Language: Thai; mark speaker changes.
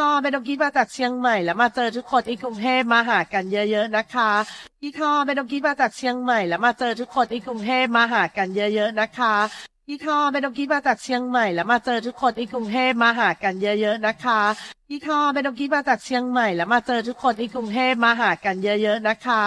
Speaker 1: ทอไม่ดงคิดมาจากเชียงใหม่แล้วมาเจอทุกคนที่กรุงเทพมาหากันเยอะ ๆนะคะพี่ทอไม่ดงคิดมาจากเชียงใหม่แล้วมาเจอทุกคนที่กรุงเทพมาหากันเยอะๆนะคะพี่ทอไม่ดงคิดมาจากเชียงใหม่แล้วมาเจอทุกคนที่กรุงเทพมาหากันเยอะ ๆนะคะพี่ทอไม่ดงคิดมาจากเชียงใหม่แล้วมาเจอทุกคนที่กรุงเทพมาหากันเยอะ ๆนะคะ